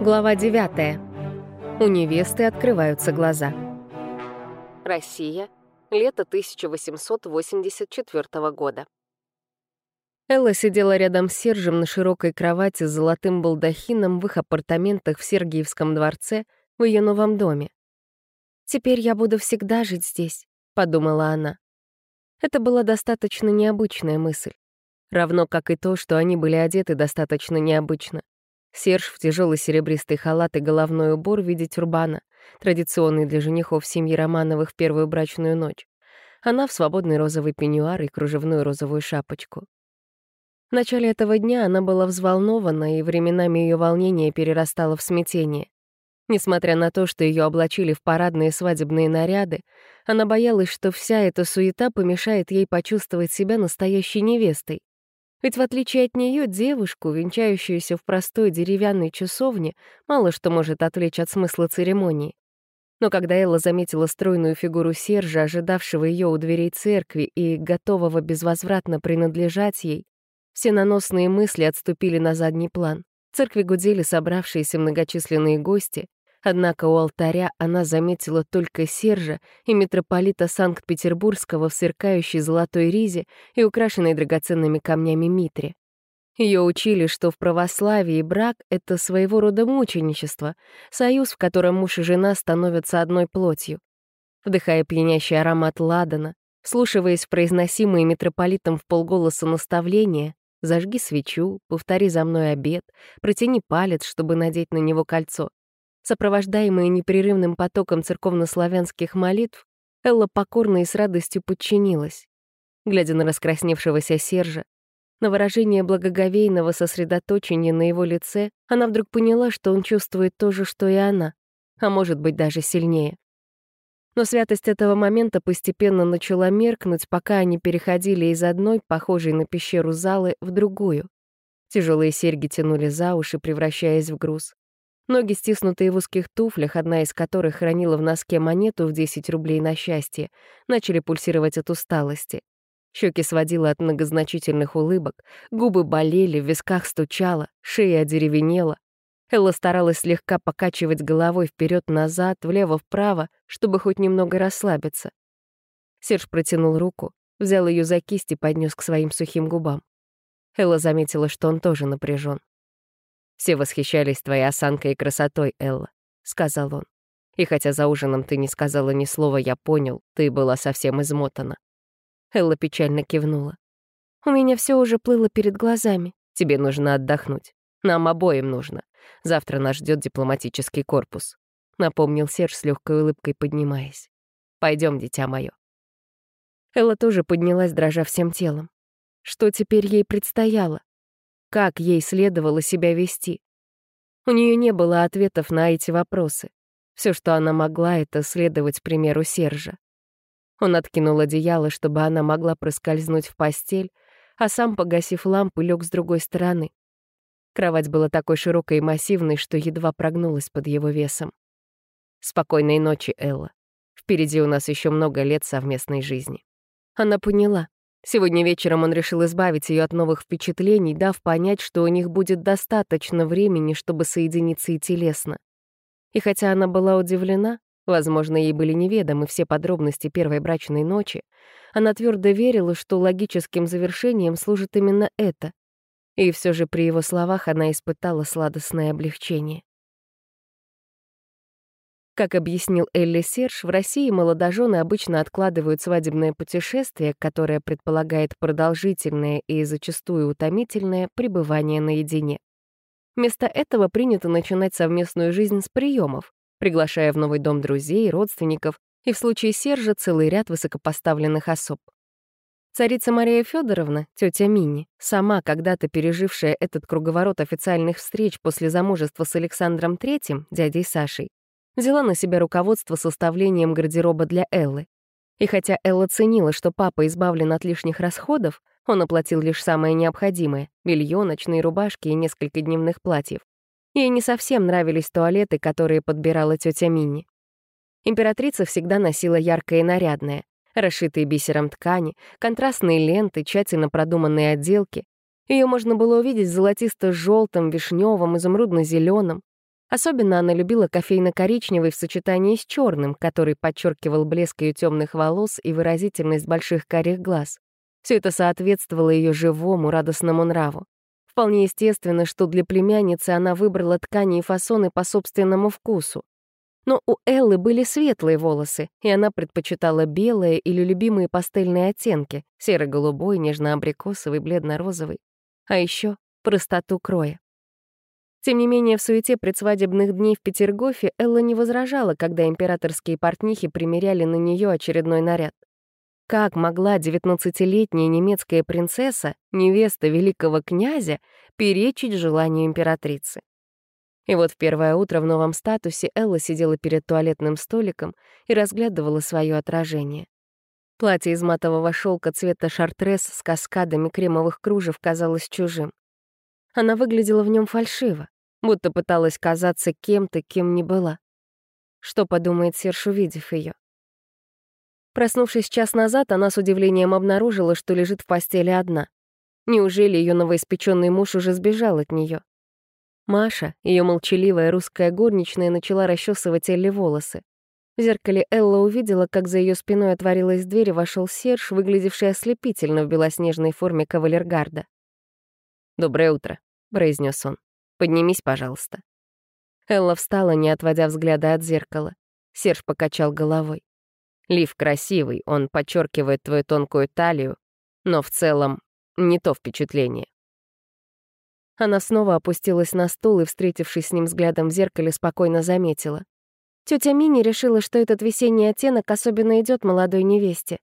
Глава 9. У невесты открываются глаза. Россия. Лето 1884 года. Элла сидела рядом с Сержем на широкой кровати с золотым балдахином в их апартаментах в Сергиевском дворце в ее новом доме. «Теперь я буду всегда жить здесь», — подумала она. Это была достаточно необычная мысль. Равно как и то, что они были одеты достаточно необычно. Серж в тяжелый серебристый халат и головной убор в виде тюрбана, традиционный для женихов семьи Романовых в первую брачную ночь. Она в свободный розовый пеньюар и кружевную розовую шапочку. В начале этого дня она была взволнована, и временами ее волнение перерастало в смятение. Несмотря на то, что ее облачили в парадные свадебные наряды, она боялась, что вся эта суета помешает ей почувствовать себя настоящей невестой. Ведь в отличие от нее девушку, венчающуюся в простой деревянной часовне, мало что может отвлечь от смысла церемонии. Но когда Элла заметила стройную фигуру Сержа, ожидавшего ее у дверей церкви и готового безвозвратно принадлежать ей, все наносные мысли отступили на задний план. В церкви гудели собравшиеся многочисленные гости, Однако у алтаря она заметила только Сержа и митрополита Санкт-Петербургского в сверкающей золотой ризе и украшенной драгоценными камнями Митре. Ее учили, что в православии брак — это своего рода мученичество, союз, в котором муж и жена становятся одной плотью. Вдыхая пьянящий аромат ладана, слушаясь произносимые митрополитом в полголоса наставления, зажги свечу, повтори за мной обед, протяни палец, чтобы надеть на него кольцо, Сопровождаемая непрерывным потоком церковнославянских молитв, Элла покорно и с радостью подчинилась. Глядя на раскрасневшегося Сержа, на выражение благоговейного сосредоточения на его лице, она вдруг поняла, что он чувствует то же, что и она, а может быть даже сильнее. Но святость этого момента постепенно начала меркнуть, пока они переходили из одной, похожей на пещеру залы, в другую. Тяжелые серьги тянули за уши, превращаясь в груз. Ноги, стиснутые в узких туфлях, одна из которых хранила в носке монету в 10 рублей на счастье, начали пульсировать от усталости. Щеки сводило от многозначительных улыбок, губы болели, в висках стучало, шея одеревенела. Элла старалась слегка покачивать головой вперед назад влево-вправо, чтобы хоть немного расслабиться. Серж протянул руку, взял ее за кисть и поднес к своим сухим губам. Элла заметила, что он тоже напряжен. «Все восхищались твоей осанкой и красотой, Элла», — сказал он. «И хотя за ужином ты не сказала ни слова, я понял, ты была совсем измотана». Элла печально кивнула. «У меня все уже плыло перед глазами. Тебе нужно отдохнуть. Нам обоим нужно. Завтра нас ждет дипломатический корпус», — напомнил Серж с легкой улыбкой, поднимаясь. Пойдем, дитя мое. Элла тоже поднялась, дрожа всем телом. Что теперь ей предстояло? Как ей следовало себя вести. У нее не было ответов на эти вопросы. Все, что она могла, это следовать примеру Сержа. Он откинул одеяло, чтобы она могла проскользнуть в постель, а сам, погасив лампу, лег с другой стороны. Кровать была такой широкой и массивной, что едва прогнулась под его весом. «Спокойной ночи, Элла. Впереди у нас еще много лет совместной жизни». Она поняла. Сегодня вечером он решил избавить ее от новых впечатлений, дав понять, что у них будет достаточно времени, чтобы соединиться и телесно. И хотя она была удивлена, возможно, ей были неведомы все подробности первой брачной ночи, она твердо верила, что логическим завершением служит именно это. И все же при его словах она испытала сладостное облегчение. Как объяснил Элли Серж, в России молодожены обычно откладывают свадебное путешествие, которое предполагает продолжительное и зачастую утомительное пребывание наедине. Вместо этого принято начинать совместную жизнь с приемов, приглашая в новый дом друзей, родственников и в случае Сержа целый ряд высокопоставленных особ. Царица Мария Федоровна, тетя Мини, сама когда-то пережившая этот круговорот официальных встреч после замужества с Александром III, дядей Сашей, взяла на себя руководство составлением гардероба для Эллы. И хотя Элла ценила, что папа избавлен от лишних расходов, он оплатил лишь самое необходимое — белье, ночные рубашки и несколько дневных платьев. Ей не совсем нравились туалеты, которые подбирала тетя Минни. Императрица всегда носила яркое и нарядное, расшитые бисером ткани, контрастные ленты, тщательно продуманные отделки. Ее можно было увидеть золотисто-желтым, вишневым, изумрудно-зеленым, Особенно она любила кофейно-коричневый в сочетании с черным, который подчеркивал блеск ее темных волос и выразительность больших карих глаз. Все это соответствовало ее живому, радостному нраву. Вполне естественно, что для племянницы она выбрала ткани и фасоны по собственному вкусу. Но у Эллы были светлые волосы, и она предпочитала белые или любимые пастельные оттенки — серо-голубой, нежно-абрикосовый, бледно-розовый. А еще простоту кроя. Тем не менее, в суете предсвадебных дней в Петергофе Элла не возражала, когда императорские портнихи примеряли на нее очередной наряд. Как могла девятнадцатилетняя немецкая принцесса, невеста великого князя, перечить желанию императрицы? И вот в первое утро в новом статусе Элла сидела перед туалетным столиком и разглядывала свое отражение. Платье из матового шелка цвета шартрес с каскадами кремовых кружев казалось чужим. Она выглядела в нем фальшиво будто пыталась казаться кем-то, кем не была. Что подумает Серж, увидев ее? Проснувшись час назад, она с удивлением обнаружила, что лежит в постели одна. Неужели ее новоиспеченный муж уже сбежал от нее? Маша, ее молчаливая русская горничная, начала расчесывать Элли волосы. В зеркале Элла увидела, как за ее спиной отворилась дверь и вошел Серж, выглядевший ослепительно в белоснежной форме кавалергарда. «Доброе утро», — произнес он. Поднимись, пожалуйста». Элла встала, не отводя взгляда от зеркала. Серж покачал головой. «Лив красивый, он подчеркивает твою тонкую талию, но в целом не то впечатление». Она снова опустилась на стул и, встретившись с ним взглядом в зеркале, спокойно заметила. Тетя Мини решила, что этот весенний оттенок особенно идет молодой невесте.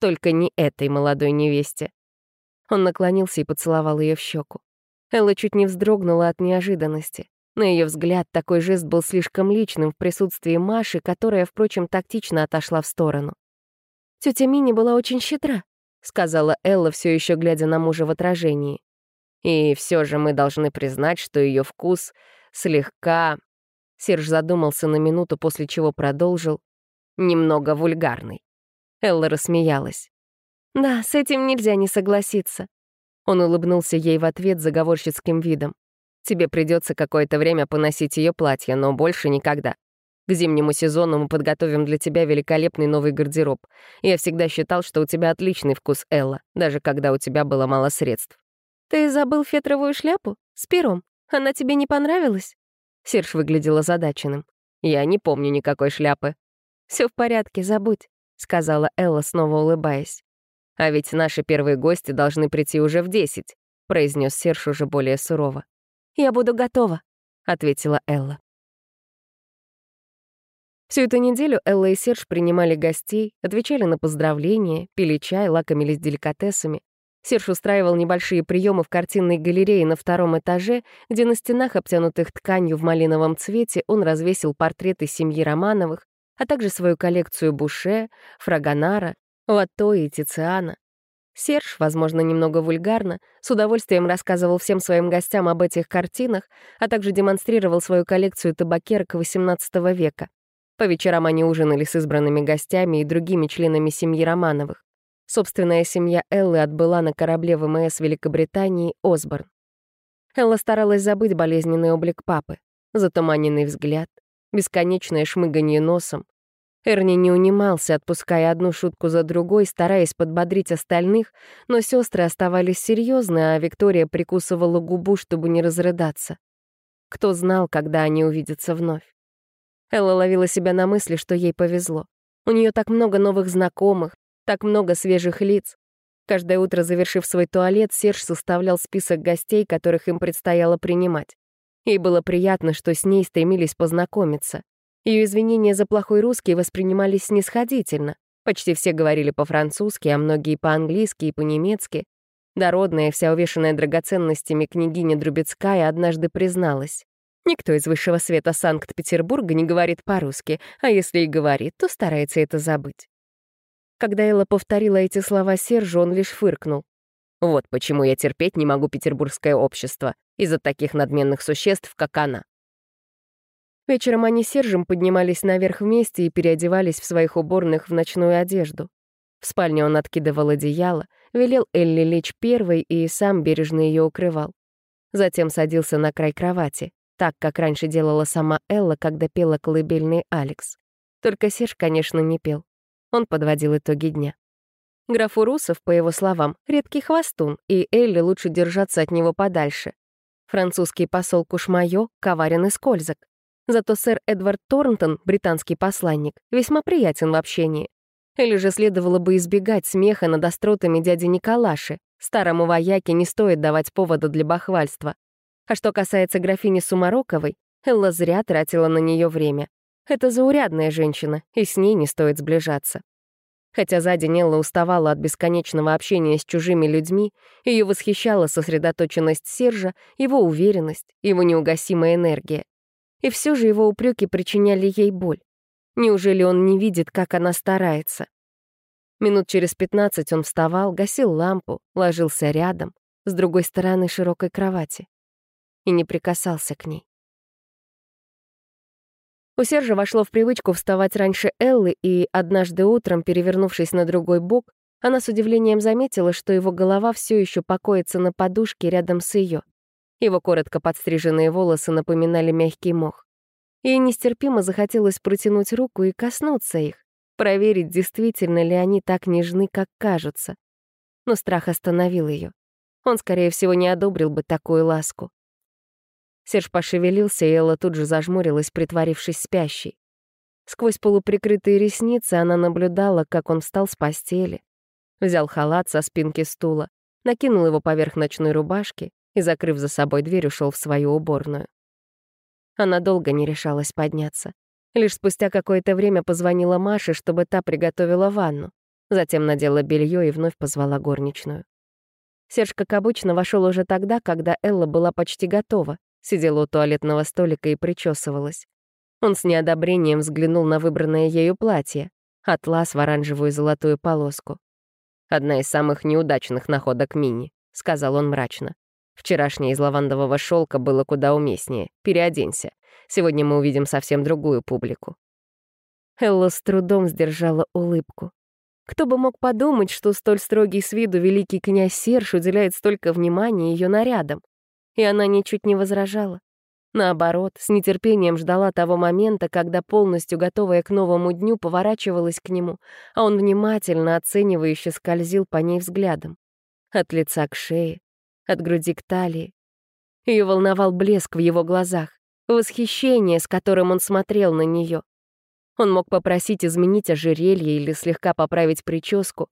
Только не этой молодой невесте. Он наклонился и поцеловал ее в щеку. Элла чуть не вздрогнула от неожиданности. На ее взгляд, такой жест был слишком личным в присутствии Маши, которая, впрочем, тактично отошла в сторону. Тетя Мини была очень щедра», — сказала Элла, все еще глядя на мужа в отражении. «И все же мы должны признать, что ее вкус слегка...» Серж задумался на минуту, после чего продолжил. «Немного вульгарный». Элла рассмеялась. «Да, с этим нельзя не согласиться. Он улыбнулся ей в ответ заговорщицким видом. «Тебе придется какое-то время поносить ее платье, но больше никогда. К зимнему сезону мы подготовим для тебя великолепный новый гардероб. Я всегда считал, что у тебя отличный вкус, Элла, даже когда у тебя было мало средств». «Ты забыл фетровую шляпу? С пером. Она тебе не понравилась?» Серж выглядел озадаченным. «Я не помню никакой шляпы». Все в порядке, забудь», — сказала Элла, снова улыбаясь. «А ведь наши первые гости должны прийти уже в десять», — произнес Серж уже более сурово. «Я буду готова», — ответила Элла. Всю эту неделю Элла и Серж принимали гостей, отвечали на поздравления, пили чай, лакомились деликатесами. Серж устраивал небольшие приемы в картинной галерее на втором этаже, где на стенах, обтянутых тканью в малиновом цвете, он развесил портреты семьи Романовых, а также свою коллекцию Буше, Фрагонара Латто и Тициана. Серж, возможно, немного вульгарно, с удовольствием рассказывал всем своим гостям об этих картинах, а также демонстрировал свою коллекцию табакерок XVIII века. По вечерам они ужинали с избранными гостями и другими членами семьи Романовых. Собственная семья Эллы отбыла на корабле ВМС Великобритании «Осборн». Элла старалась забыть болезненный облик папы, затуманенный взгляд, бесконечное шмыганье носом, Эрни не унимался, отпуская одну шутку за другой, стараясь подбодрить остальных, но сестры оставались серьезны, а Виктория прикусывала губу, чтобы не разрыдаться. Кто знал, когда они увидятся вновь? Элла ловила себя на мысли, что ей повезло. У нее так много новых знакомых, так много свежих лиц. Каждое утро, завершив свой туалет, Серж составлял список гостей, которых им предстояло принимать. Ей было приятно, что с ней стремились познакомиться. Ее извинения за плохой русский воспринимались снисходительно. Почти все говорили по-французски, а многие по-английски и по-немецки. Дородная, вся увешанная драгоценностями княгиня Друбецкая однажды призналась. Никто из высшего света Санкт-Петербурга не говорит по-русски, а если и говорит, то старается это забыть. Когда Элла повторила эти слова Сержу, он лишь фыркнул. Вот почему я терпеть не могу петербургское общество, из-за таких надменных существ, как она. Вечером они с Сержем поднимались наверх вместе и переодевались в своих уборных в ночную одежду. В спальне он откидывал одеяло, велел Элли лечь первой и сам бережно ее укрывал. Затем садился на край кровати, так, как раньше делала сама Элла, когда пела колыбельный Алекс. Только Серж, конечно, не пел. Он подводил итоги дня. Граф Урусов, по его словам, редкий хвостун, и Элли лучше держаться от него подальше. Французский посол Кушмайо коварен и скользок. Зато сэр Эдвард Торнтон, британский посланник, весьма приятен в общении. Или же следовало бы избегать смеха над остротами дяди Николаши. Старому вояке не стоит давать повода для бахвальства. А что касается графини Сумароковой, Элла зря тратила на нее время. Это заурядная женщина, и с ней не стоит сближаться. Хотя за день Элла уставала от бесконечного общения с чужими людьми, ее восхищала сосредоточенность Сержа, его уверенность, его неугасимая энергия. И все же его упреки причиняли ей боль. Неужели он не видит, как она старается? Минут через пятнадцать он вставал, гасил лампу, ложился рядом, с другой стороны широкой кровати и не прикасался к ней. У Сержа вошло в привычку вставать раньше Эллы, и однажды утром, перевернувшись на другой бок, она с удивлением заметила, что его голова все еще покоится на подушке рядом с ее. Его коротко подстриженные волосы напоминали мягкий мох. Ей нестерпимо захотелось протянуть руку и коснуться их, проверить, действительно ли они так нежны, как кажутся. Но страх остановил ее. Он, скорее всего, не одобрил бы такую ласку. Серж пошевелился, и Элла тут же зажмурилась, притворившись спящей. Сквозь полуприкрытые ресницы она наблюдала, как он встал с постели. Взял халат со спинки стула, накинул его поверх ночной рубашки и, закрыв за собой дверь, ушел в свою уборную. Она долго не решалась подняться. Лишь спустя какое-то время позвонила Маше, чтобы та приготовила ванну. Затем надела белье и вновь позвала горничную. Серж, как обычно, вошел уже тогда, когда Элла была почти готова, сидела у туалетного столика и причесывалась. Он с неодобрением взглянул на выбранное ею платье, атлас в оранжевую золотую полоску. «Одна из самых неудачных находок Мини», — сказал он мрачно. «Вчерашнее из лавандового шелка было куда уместнее. Переоденься. Сегодня мы увидим совсем другую публику». Элла с трудом сдержала улыбку. Кто бы мог подумать, что столь строгий с виду великий князь Серж уделяет столько внимания ее нарядам и она ничуть не возражала. Наоборот, с нетерпением ждала того момента, когда, полностью готовая к новому дню, поворачивалась к нему, а он внимательно, оценивающе скользил по ней взглядом. От лица к шее, от груди к талии. Ее волновал блеск в его глазах, восхищение, с которым он смотрел на нее. Он мог попросить изменить ожерелье или слегка поправить прическу,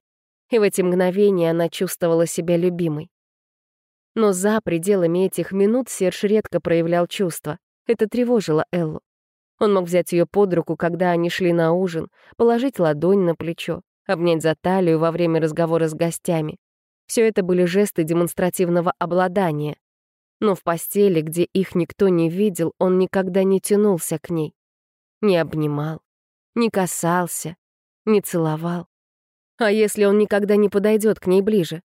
и в эти мгновения она чувствовала себя любимой. Но за пределами этих минут Серж редко проявлял чувства. Это тревожило Эллу. Он мог взять ее под руку, когда они шли на ужин, положить ладонь на плечо, обнять за талию во время разговора с гостями. Все это были жесты демонстративного обладания. Но в постели, где их никто не видел, он никогда не тянулся к ней. Не обнимал, не касался, не целовал. А если он никогда не подойдет к ней ближе?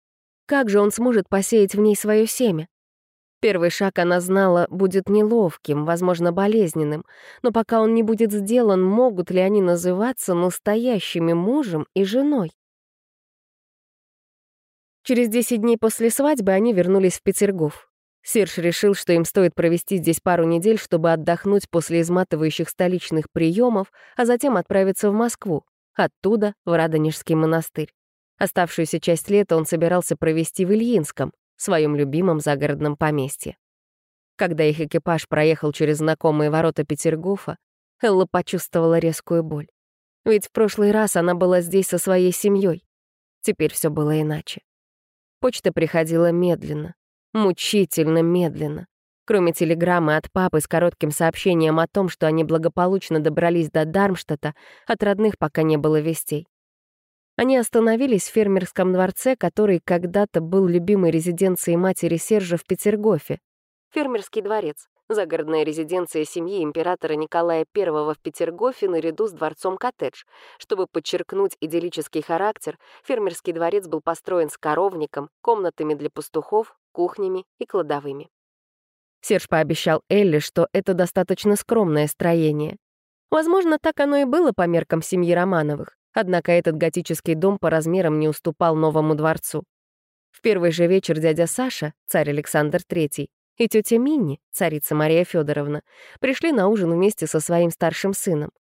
Как же он сможет посеять в ней свое семя? Первый шаг, она знала, будет неловким, возможно, болезненным, но пока он не будет сделан, могут ли они называться настоящими мужем и женой? Через 10 дней после свадьбы они вернулись в Петергоф. Серж решил, что им стоит провести здесь пару недель, чтобы отдохнуть после изматывающих столичных приемов, а затем отправиться в Москву, оттуда в Радонежский монастырь. Оставшуюся часть лета он собирался провести в Ильинском, своем любимом загородном поместье. Когда их экипаж проехал через знакомые ворота Петергофа, Элла почувствовала резкую боль. Ведь в прошлый раз она была здесь со своей семьей. Теперь все было иначе. Почта приходила медленно, мучительно медленно. Кроме телеграммы от папы с коротким сообщением о том, что они благополучно добрались до Дармштадта, от родных пока не было вестей. Они остановились в фермерском дворце, который когда-то был любимой резиденцией матери Сержа в Петергофе. Фермерский дворец — загородная резиденция семьи императора Николая I в Петергофе наряду с дворцом-коттедж. Чтобы подчеркнуть идиллический характер, фермерский дворец был построен с коровником, комнатами для пастухов, кухнями и кладовыми. Серж пообещал Элли, что это достаточно скромное строение. Возможно, так оно и было по меркам семьи Романовых. Однако этот готический дом по размерам не уступал новому дворцу. В первый же вечер дядя Саша, царь Александр III, и тетя Минни, царица Мария Федоровна, пришли на ужин вместе со своим старшим сыном.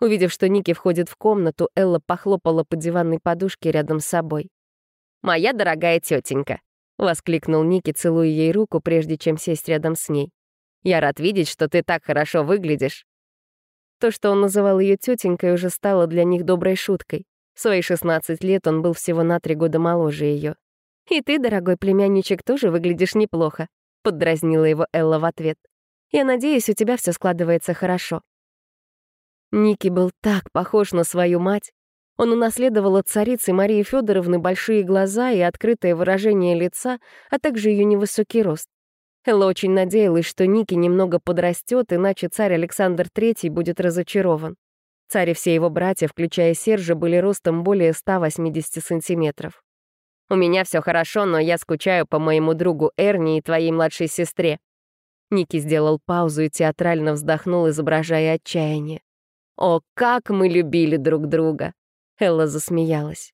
Увидев, что Ники входит в комнату, Элла похлопала по диванной подушке рядом с собой. «Моя дорогая тетенька!» — воскликнул Ники, целуя ей руку, прежде чем сесть рядом с ней. «Я рад видеть, что ты так хорошо выглядишь». То, что он называл ее тетенькой, уже стало для них доброй шуткой. В свои 16 лет он был всего на три года моложе ее. «И ты, дорогой племянничек, тоже выглядишь неплохо», — поддразнила его Элла в ответ. «Я надеюсь, у тебя все складывается хорошо». Ники был так похож на свою мать. Он унаследовал от царицы Марии Федоровны большие глаза и открытое выражение лица, а также ее невысокий рост. Элла очень надеялась, что Ники немного подрастет, иначе царь Александр III будет разочарован. Царь и все его братья, включая Сержа, были ростом более 180 сантиметров. «У меня все хорошо, но я скучаю по моему другу Эрни и твоей младшей сестре». Ники сделал паузу и театрально вздохнул, изображая отчаяние. «О, как мы любили друг друга!» Элла засмеялась.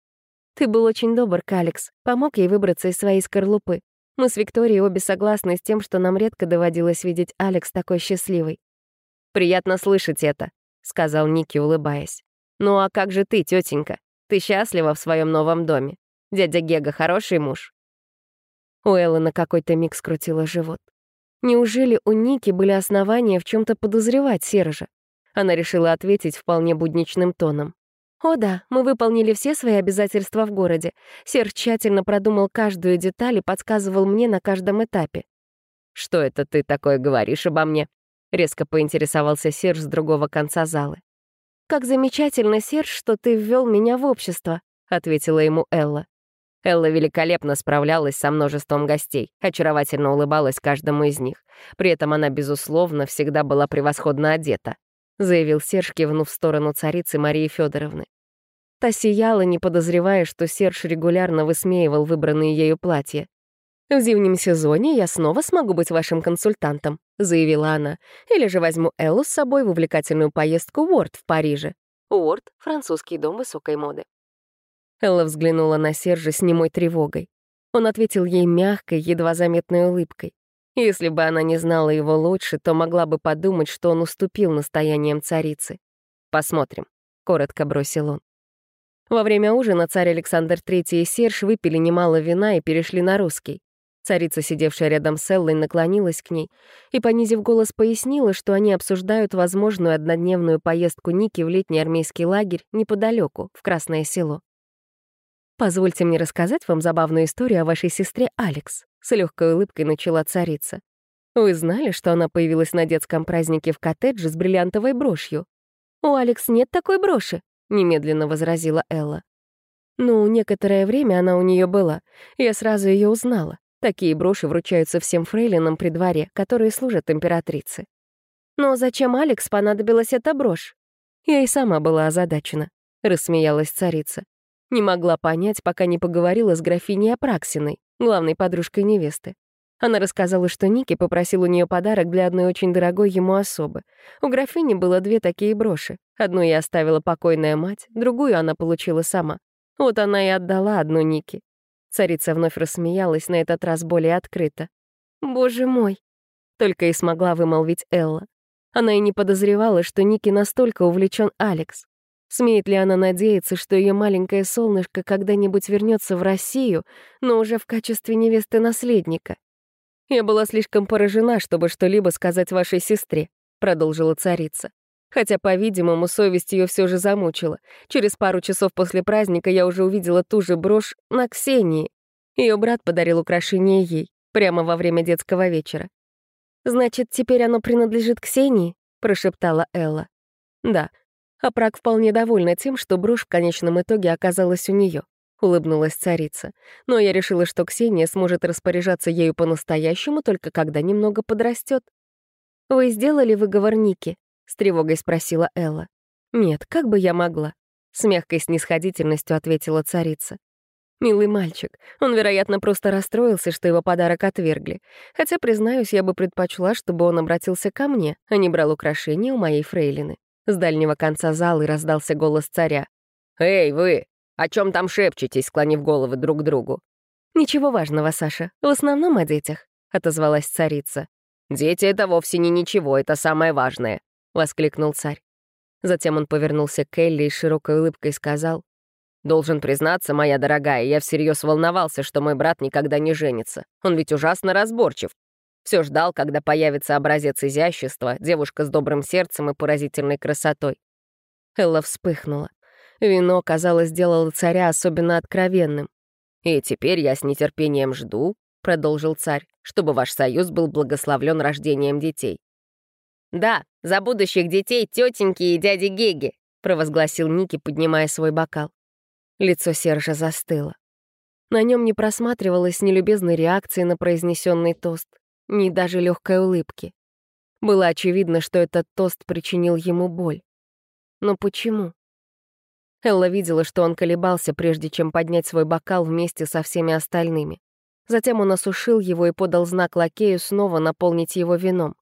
«Ты был очень добр, Калекс, помог ей выбраться из своей скорлупы. Мы с Викторией обе согласны с тем, что нам редко доводилось видеть Алекс такой счастливой». «Приятно слышать это», — сказал Ники, улыбаясь. «Ну а как же ты, тетенька? Ты счастлива в своем новом доме? Дядя Гега хороший муж?» У Эллы на какой-то миг скрутила живот. Неужели у Ники были основания в чем то подозревать Сержа? Она решила ответить вполне будничным тоном. «О да, мы выполнили все свои обязательства в городе. Серж тщательно продумал каждую деталь и подсказывал мне на каждом этапе». «Что это ты такое говоришь обо мне?» — резко поинтересовался Серж с другого конца залы. «Как замечательно, Серж, что ты ввел меня в общество», — ответила ему Элла. Элла великолепно справлялась со множеством гостей, очаровательно улыбалась каждому из них. При этом она, безусловно, всегда была превосходно одета заявил Серж, кивнув в сторону царицы Марии Федоровны. Та сияла, не подозревая, что Серж регулярно высмеивал выбранные ею платья. «В зимнем сезоне я снова смогу быть вашим консультантом», — заявила она. «Или же возьму Эллу с собой в увлекательную поездку в Уорд в Париже». Уорд — французский дом высокой моды. Элла взглянула на Сержа с немой тревогой. Он ответил ей мягкой, едва заметной улыбкой. Если бы она не знала его лучше, то могла бы подумать, что он уступил настояниям царицы. «Посмотрим», — коротко бросил он. Во время ужина царь Александр III и Серж выпили немало вина и перешли на русский. Царица, сидевшая рядом с Эллой, наклонилась к ней и, понизив голос, пояснила, что они обсуждают возможную однодневную поездку Ники в летний армейский лагерь неподалеку, в Красное село. «Позвольте мне рассказать вам забавную историю о вашей сестре Алекс», — с легкой улыбкой начала царица. «Вы знали, что она появилась на детском празднике в коттедже с бриллиантовой брошью?» «У Алекс нет такой броши», — немедленно возразила Элла. «Ну, некоторое время она у нее была. Я сразу ее узнала. Такие броши вручаются всем фрейлинам при дворе, которые служат императрице». «Но зачем Алекс понадобилась эта брошь?» Я и сама была озадачена, — рассмеялась царица. Не могла понять, пока не поговорила с графиней Апраксиной, главной подружкой невесты. Она рассказала, что Ники попросил у нее подарок для одной очень дорогой ему особы. У графини было две такие броши. Одну ей оставила покойная мать, другую она получила сама. Вот она и отдала одну Ники. Царица вновь рассмеялась, на этот раз более открыто. «Боже мой!» Только и смогла вымолвить Элла. Она и не подозревала, что Ники настолько увлечен Алекс. Смеет ли она надеяться, что ее маленькое солнышко когда-нибудь вернется в Россию, но уже в качестве невесты наследника? «Я была слишком поражена, чтобы что-либо сказать вашей сестре», — продолжила царица. Хотя, по-видимому, совесть ее все же замучила. Через пару часов после праздника я уже увидела ту же брошь на Ксении. Ее брат подарил украшение ей, прямо во время детского вечера. «Значит, теперь оно принадлежит Ксении?» — прошептала Элла. «Да, а Праг вполне довольна тем, что брошь в конечном итоге оказалась у нее. Улыбнулась царица. Но я решила, что Ксения сможет распоряжаться ею по-настоящему, только когда немного подрастет. «Вы сделали выговор Ники?» — с тревогой спросила Элла. «Нет, как бы я могла?» — с мягкой снисходительностью ответила царица. Милый мальчик. Он, вероятно, просто расстроился, что его подарок отвергли. Хотя, признаюсь, я бы предпочла, чтобы он обратился ко мне, а не брал украшения у моей фрейлины. С дальнего конца зала раздался голос царя. «Эй, вы! О чем там шепчетесь, склонив головы друг к другу?» «Ничего важного, Саша. В основном о детях», — отозвалась царица. «Дети — это вовсе не ничего, это самое важное», — воскликнул царь. Затем он повернулся к Элли и широкой улыбкой сказал, «Должен признаться, моя дорогая, я всерьез волновался, что мой брат никогда не женится. Он ведь ужасно разборчив. Все ждал, когда появится образец изящества, девушка с добрым сердцем и поразительной красотой. Элла вспыхнула. Вино, казалось, сделало царя особенно откровенным. «И теперь я с нетерпением жду», — продолжил царь, «чтобы ваш союз был благословлен рождением детей». «Да, за будущих детей тетеньки и дяди Геги», — провозгласил Ники, поднимая свой бокал. Лицо Сержа застыло. На нем не просматривалось ни любезной реакции на произнесенный тост, ни даже легкой улыбки. Было очевидно, что этот тост причинил ему боль. Но почему? Элла видела, что он колебался, прежде чем поднять свой бокал вместе со всеми остальными. Затем он осушил его и подал знак лакею снова наполнить его вином.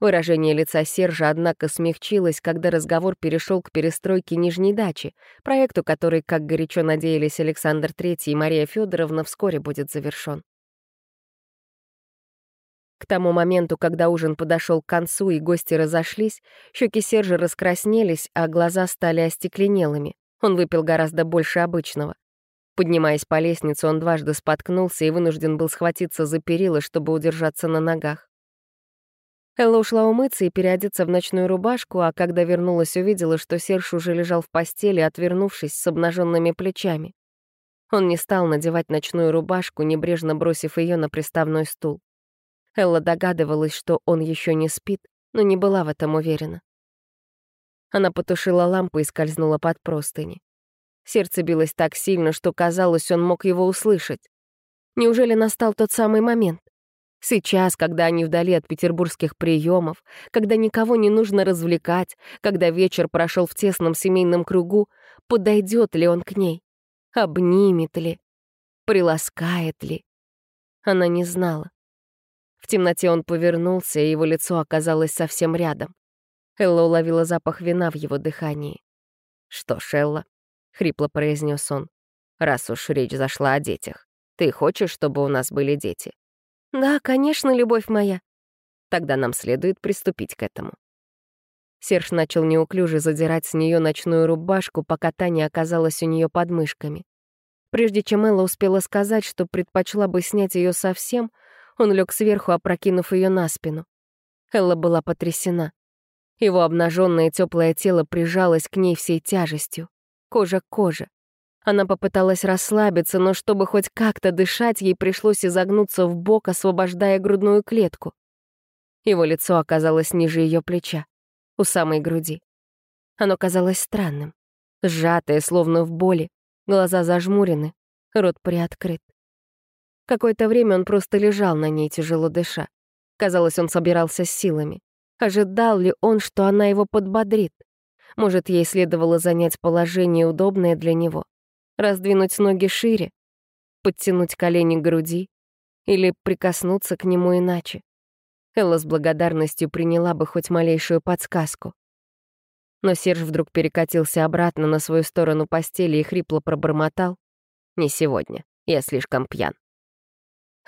Выражение лица Сержа, однако, смягчилось, когда разговор перешел к перестройке Нижней дачи, проекту, который, как горячо надеялись Александр III и Мария Федоровна, вскоре будет завершен. К тому моменту, когда ужин подошел к концу и гости разошлись, щеки Сержа раскраснелись, а глаза стали остекленелыми. Он выпил гораздо больше обычного. Поднимаясь по лестнице, он дважды споткнулся и вынужден был схватиться за перила, чтобы удержаться на ногах. Элла ушла умыться и переодеться в ночную рубашку, а когда вернулась, увидела, что Серж уже лежал в постели, отвернувшись с обнаженными плечами. Он не стал надевать ночную рубашку, небрежно бросив ее на приставной стул. Элла догадывалась, что он еще не спит, но не была в этом уверена. Она потушила лампу и скользнула под простыни. Сердце билось так сильно, что казалось, он мог его услышать. Неужели настал тот самый момент? Сейчас, когда они вдали от петербургских приемов, когда никого не нужно развлекать, когда вечер прошел в тесном семейном кругу, подойдет ли он к ней? Обнимет ли? Приласкает ли? Она не знала. В темноте он повернулся, и его лицо оказалось совсем рядом. Элла уловила запах вина в его дыхании. «Что ж, Элла», — хрипло произнес он, — «раз уж речь зашла о детях, ты хочешь, чтобы у нас были дети?» «Да, конечно, любовь моя». «Тогда нам следует приступить к этому». Серж начал неуклюже задирать с нее ночную рубашку, пока та не оказалась у нее под мышками. Прежде чем Элла успела сказать, что предпочла бы снять ее совсем, он лег сверху, опрокинув ее на спину. Элла была потрясена. Его обнаженное теплое тело прижалось к ней всей тяжестью. Кожа к коже. Она попыталась расслабиться, но чтобы хоть как-то дышать, ей пришлось изогнуться в бок, освобождая грудную клетку. Его лицо оказалось ниже ее плеча, у самой груди. Оно казалось странным, сжатое, словно в боли, глаза зажмурены, рот приоткрыт. Какое-то время он просто лежал на ней, тяжело дыша. Казалось, он собирался с силами. Ожидал ли он, что она его подбодрит? Может, ей следовало занять положение, удобное для него? Раздвинуть ноги шире? Подтянуть колени к груди? Или прикоснуться к нему иначе? Элла с благодарностью приняла бы хоть малейшую подсказку. Но Серж вдруг перекатился обратно на свою сторону постели и хрипло пробормотал. «Не сегодня. Я слишком пьян».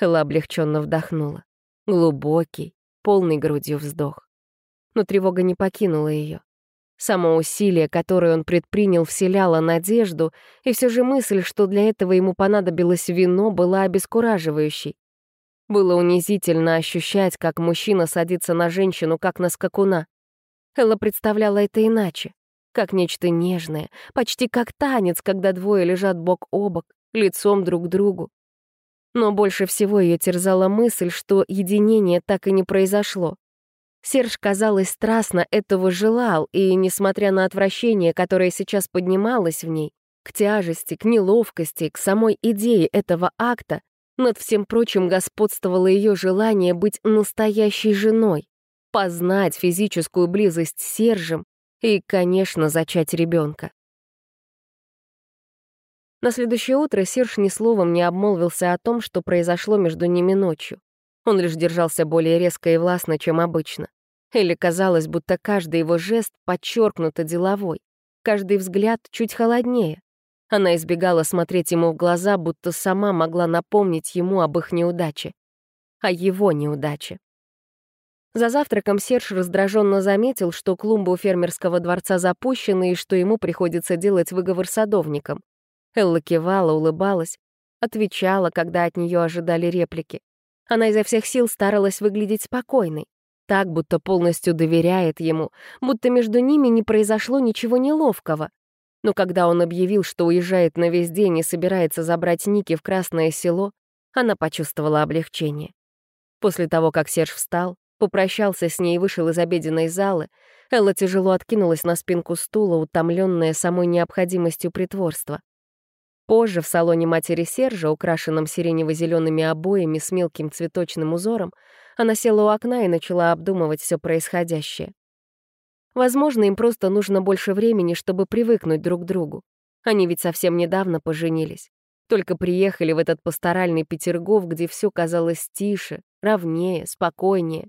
Элла облегченно вдохнула. Глубокий, полный грудью вздох. Но тревога не покинула ее. Само усилие, которое он предпринял, вселяло надежду, и все же мысль, что для этого ему понадобилось вино, была обескураживающей. Было унизительно ощущать, как мужчина садится на женщину, как на скакуна. Элла представляла это иначе, как нечто нежное, почти как танец, когда двое лежат бок о бок, лицом друг к другу. Но больше всего ее терзала мысль, что единение так и не произошло. Серж, казалось, страстно этого желал, и, несмотря на отвращение, которое сейчас поднималось в ней, к тяжести, к неловкости, к самой идее этого акта, над всем прочим господствовало ее желание быть настоящей женой, познать физическую близость с Сержем и, конечно, зачать ребенка. На следующее утро Серж ни словом не обмолвился о том, что произошло между ними ночью. Он лишь держался более резко и властно, чем обычно. Или казалось, будто каждый его жест подчеркнуто деловой, каждый взгляд чуть холоднее. Она избегала смотреть ему в глаза, будто сама могла напомнить ему об их неудаче. о его неудаче. За завтраком Серж раздраженно заметил, что клумбы у фермерского дворца запущены и что ему приходится делать выговор садовникам. Элла кивала, улыбалась, отвечала, когда от нее ожидали реплики. Она изо всех сил старалась выглядеть спокойной, так, будто полностью доверяет ему, будто между ними не произошло ничего неловкого. Но когда он объявил, что уезжает на весь день и собирается забрать Ники в Красное село, она почувствовала облегчение. После того, как Серж встал, попрощался с ней и вышел из обеденной залы, Элла тяжело откинулась на спинку стула, утомленная самой необходимостью притворства. Позже в салоне матери Сержа, украшенном сиренево-зелеными обоями с мелким цветочным узором, она села у окна и начала обдумывать все происходящее. Возможно, им просто нужно больше времени, чтобы привыкнуть друг к другу. Они ведь совсем недавно поженились. Только приехали в этот пасторальный Петергоф, где все казалось тише, ровнее, спокойнее.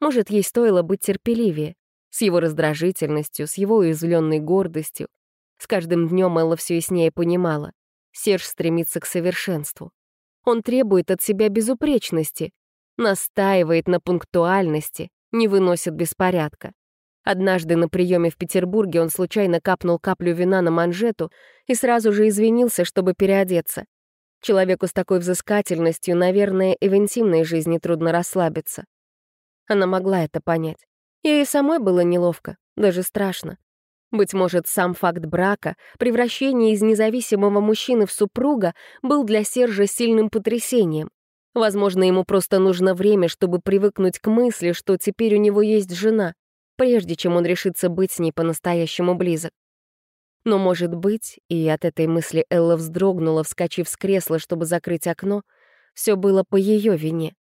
Может, ей стоило быть терпеливее, с его раздражительностью, с его уязвленной гордостью. С каждым днем Элла все яснее понимала. Серж стремится к совершенству. Он требует от себя безупречности, настаивает на пунктуальности, не выносит беспорядка. Однажды на приеме в Петербурге он случайно капнул каплю вина на манжету и сразу же извинился, чтобы переодеться. Человеку с такой взыскательностью, наверное, и в интимной жизни трудно расслабиться. Она могла это понять. Ей самой было неловко, даже страшно. Быть может, сам факт брака, превращение из независимого мужчины в супруга, был для Сержа сильным потрясением. Возможно, ему просто нужно время, чтобы привыкнуть к мысли, что теперь у него есть жена, прежде чем он решится быть с ней по-настоящему близок. Но, может быть, и от этой мысли Элла вздрогнула, вскочив с кресла, чтобы закрыть окно, все было по ее вине.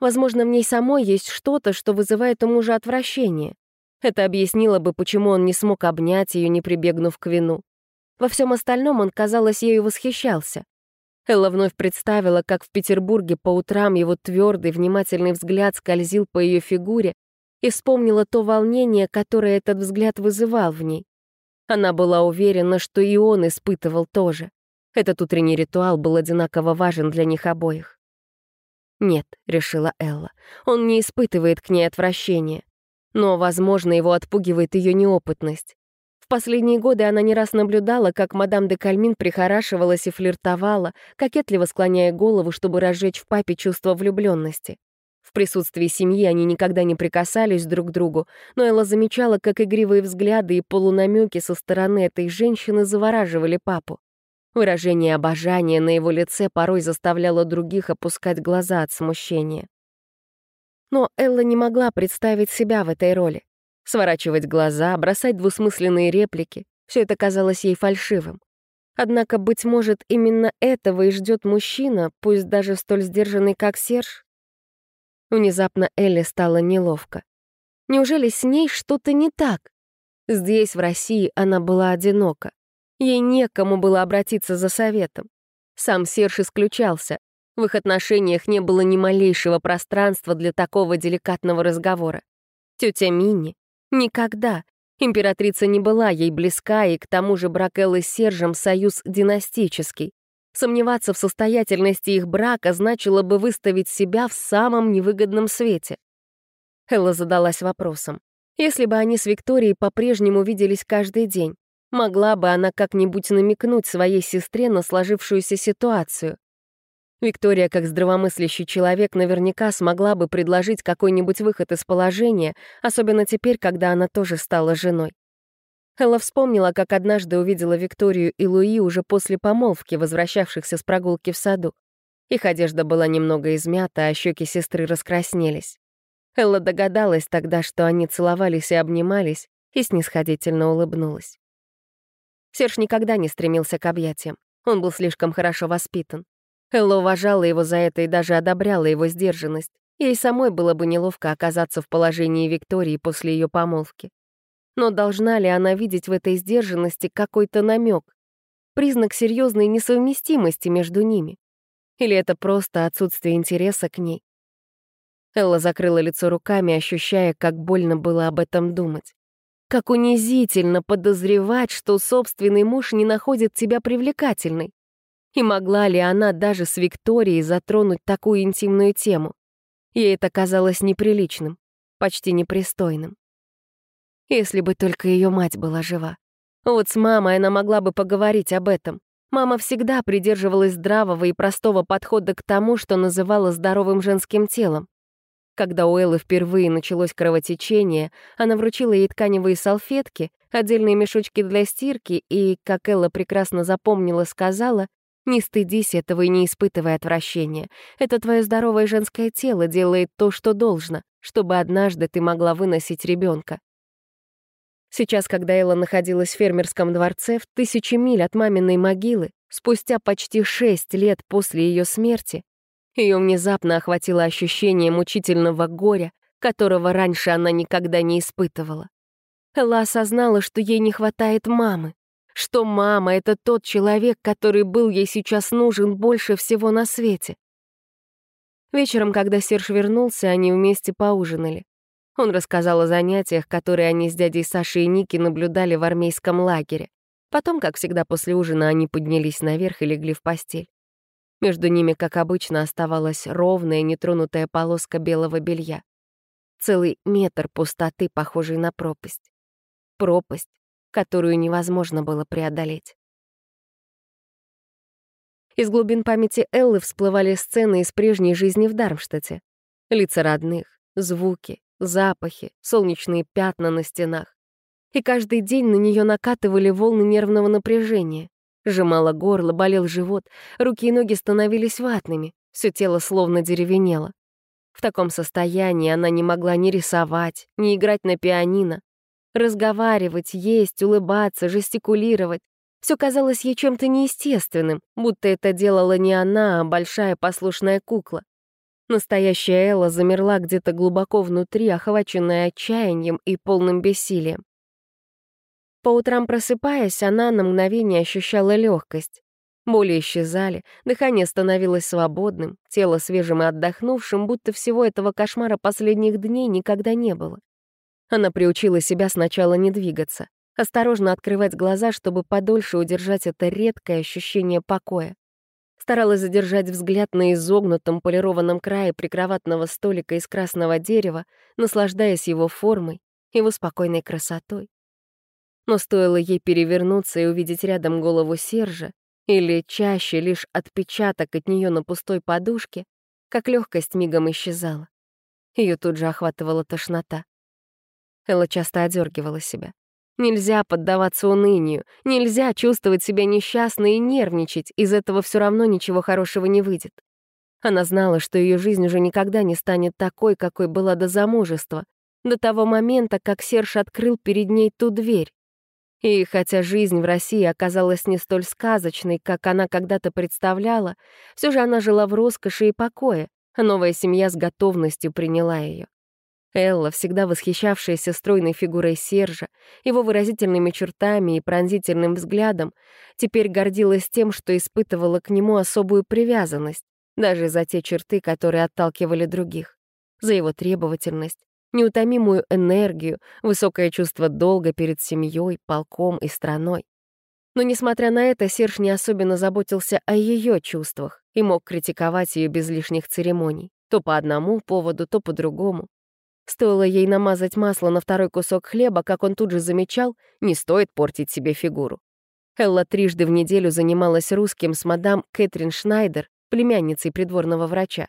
Возможно, в ней самой есть что-то, что вызывает у мужа отвращение. Это объяснило бы, почему он не смог обнять ее, не прибегнув к вину. Во всем остальном он, казалось, ею восхищался. Элла вновь представила, как в Петербурге по утрам его твердый, внимательный взгляд скользил по ее фигуре и вспомнила то волнение, которое этот взгляд вызывал в ней. Она была уверена, что и он испытывал тоже. Этот утренний ритуал был одинаково важен для них обоих. «Нет», — решила Элла, — «он не испытывает к ней отвращения. Но, возможно, его отпугивает ее неопытность. В последние годы она не раз наблюдала, как мадам де Кальмин прихорашивалась и флиртовала, кокетливо склоняя голову, чтобы разжечь в папе чувство влюбленности. В присутствии семьи они никогда не прикасались друг к другу, но Элла замечала, как игривые взгляды и полунамеки со стороны этой женщины завораживали папу. Выражение обожания на его лице порой заставляло других опускать глаза от смущения. Но Элла не могла представить себя в этой роли. Сворачивать глаза, бросать двусмысленные реплики — все это казалось ей фальшивым. Однако, быть может, именно этого и ждет мужчина, пусть даже столь сдержанный, как Серж. Внезапно Элле стало неловко. Неужели с ней что-то не так? Здесь, в России, она была одинока. Ей некому было обратиться за советом. Сам Серж исключался. В их отношениях не было ни малейшего пространства для такого деликатного разговора. Тетя Мини никогда. Императрица не была ей близка, и к тому же брак Эллы с Сержем — союз династический. Сомневаться в состоятельности их брака значило бы выставить себя в самом невыгодном свете. Элла задалась вопросом. Если бы они с Викторией по-прежнему виделись каждый день, Могла бы она как-нибудь намекнуть своей сестре на сложившуюся ситуацию. Виктория, как здравомыслящий человек, наверняка смогла бы предложить какой-нибудь выход из положения, особенно теперь, когда она тоже стала женой. Элла вспомнила, как однажды увидела Викторию и Луи уже после помолвки, возвращавшихся с прогулки в саду. Их одежда была немного измята, а щеки сестры раскраснелись. Элла догадалась тогда, что они целовались и обнимались, и снисходительно улыбнулась. Серж никогда не стремился к объятиям. Он был слишком хорошо воспитан. Элла уважала его за это и даже одобряла его сдержанность. Ей самой было бы неловко оказаться в положении Виктории после ее помолвки. Но должна ли она видеть в этой сдержанности какой-то намек? Признак серьезной несовместимости между ними? Или это просто отсутствие интереса к ней? Элла закрыла лицо руками, ощущая, как больно было об этом думать. Как унизительно подозревать, что собственный муж не находит тебя привлекательной. И могла ли она даже с Викторией затронуть такую интимную тему? Ей это казалось неприличным, почти непристойным. Если бы только ее мать была жива. Вот с мамой она могла бы поговорить об этом. Мама всегда придерживалась здравого и простого подхода к тому, что называла здоровым женским телом. Когда у Эллы впервые началось кровотечение, она вручила ей тканевые салфетки, отдельные мешочки для стирки и, как Элла прекрасно запомнила, сказала, «Не стыдись этого и не испытывай отвращения. Это твое здоровое женское тело делает то, что должно, чтобы однажды ты могла выносить ребенка. Сейчас, когда Элла находилась в фермерском дворце в тысячи миль от маминой могилы, спустя почти шесть лет после ее смерти, ее внезапно охватило ощущение мучительного горя, которого раньше она никогда не испытывала. Элла осознала, что ей не хватает мамы, что мама — это тот человек, который был ей сейчас нужен больше всего на свете. Вечером, когда Серж вернулся, они вместе поужинали. Он рассказал о занятиях, которые они с дядей Сашей и Ники наблюдали в армейском лагере. Потом, как всегда, после ужина они поднялись наверх и легли в постель. Между ними, как обычно, оставалась ровная, нетронутая полоска белого белья. Целый метр пустоты, похожей на пропасть. Пропасть, которую невозможно было преодолеть. Из глубин памяти Эллы всплывали сцены из прежней жизни в Дармштадте. Лица родных, звуки, запахи, солнечные пятна на стенах. И каждый день на нее накатывали волны нервного напряжения. Сжимало горло, болел живот, руки и ноги становились ватными, все тело словно деревенело. В таком состоянии она не могла ни рисовать, ни играть на пианино. Разговаривать, есть, улыбаться, жестикулировать. Все казалось ей чем-то неестественным, будто это делала не она, а большая послушная кукла. Настоящая Элла замерла где-то глубоко внутри, охваченная отчаянием и полным бессилием. По утрам просыпаясь, она на мгновение ощущала легкость. Боли исчезали, дыхание становилось свободным, тело свежим и отдохнувшим, будто всего этого кошмара последних дней никогда не было. Она приучила себя сначала не двигаться, осторожно открывать глаза, чтобы подольше удержать это редкое ощущение покоя старалась задержать взгляд на изогнутом полированном крае прикроватного столика из красного дерева, наслаждаясь его формой, его спокойной красотой. Но стоило ей перевернуться и увидеть рядом голову Сержа, или чаще лишь отпечаток от нее на пустой подушке, как легкость мигом исчезала. Ее тут же охватывала тошнота. Элла часто одергивала себя. Нельзя поддаваться унынию, нельзя чувствовать себя несчастной и нервничать, из этого все равно ничего хорошего не выйдет. Она знала, что ее жизнь уже никогда не станет такой, какой была до замужества, до того момента, как Серж открыл перед ней ту дверь. И хотя жизнь в России оказалась не столь сказочной, как она когда-то представляла, все же она жила в роскоши и покое, а новая семья с готовностью приняла ее. Элла, всегда восхищавшаяся стройной фигурой Сержа, его выразительными чертами и пронзительным взглядом, теперь гордилась тем, что испытывала к нему особую привязанность, даже за те черты, которые отталкивали других, за его требовательность, неутомимую энергию, высокое чувство долга перед семьей, полком и страной. Но, несмотря на это, Серж не особенно заботился о ее чувствах и мог критиковать ее без лишних церемоний, то по одному поводу, то по другому. Стоило ей намазать масло на второй кусок хлеба, как он тут же замечал, не стоит портить себе фигуру. Элла трижды в неделю занималась русским с мадам Кэтрин Шнайдер, племянницей придворного врача.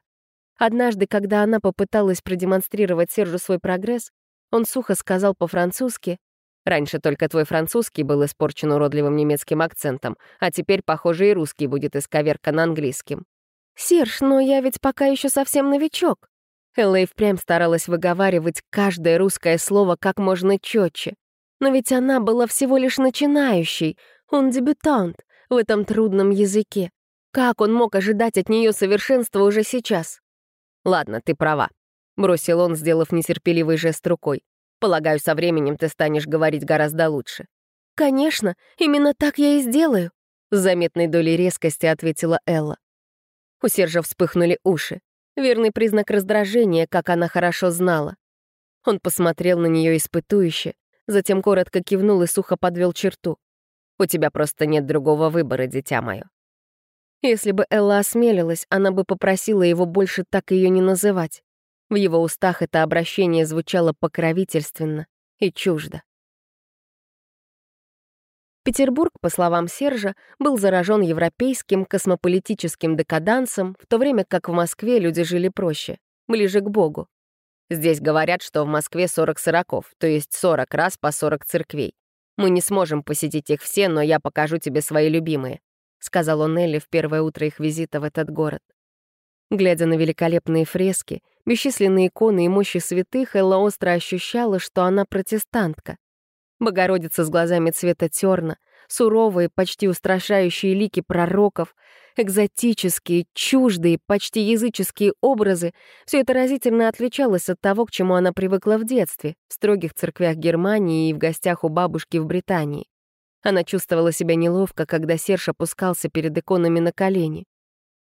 Однажды, когда она попыталась продемонстрировать Сержу свой прогресс, он сухо сказал по-французски, «Раньше только твой французский был испорчен уродливым немецким акцентом, а теперь, похоже, и русский будет исковеркан английским». «Серж, но я ведь пока еще совсем новичок», Элла и впрямь старалась выговаривать каждое русское слово как можно четче. Но ведь она была всего лишь начинающей, он дебютант в этом трудном языке. Как он мог ожидать от нее совершенства уже сейчас? «Ладно, ты права», — бросил он, сделав нетерпеливый жест рукой. «Полагаю, со временем ты станешь говорить гораздо лучше». «Конечно, именно так я и сделаю», — с заметной долей резкости ответила Элла. У Сержа вспыхнули уши. Верный признак раздражения, как она хорошо знала. Он посмотрел на нее испытующе, затем коротко кивнул и сухо подвел черту. «У тебя просто нет другого выбора, дитя мое». Если бы Элла осмелилась, она бы попросила его больше так ее не называть. В его устах это обращение звучало покровительственно и чуждо. Петербург, по словам Сержа, был заражен европейским космополитическим декадансом, в то время как в Москве люди жили проще, ближе к Богу. Здесь говорят, что в Москве 40 сороков, то есть 40 раз по 40 церквей. Мы не сможем посетить их все, но я покажу тебе свои любимые», — сказал он Элли в первое утро их визита в этот город. Глядя на великолепные фрески, бесчисленные иконы и мощи святых, Элла остро ощущала, что она протестантка. Богородица с глазами цвета терна, суровые, почти устрашающие лики пророков, экзотические, чуждые, почти языческие образы — все это разительно отличалось от того, к чему она привыкла в детстве, в строгих церквях Германии и в гостях у бабушки в Британии. Она чувствовала себя неловко, когда Серж опускался перед иконами на колени.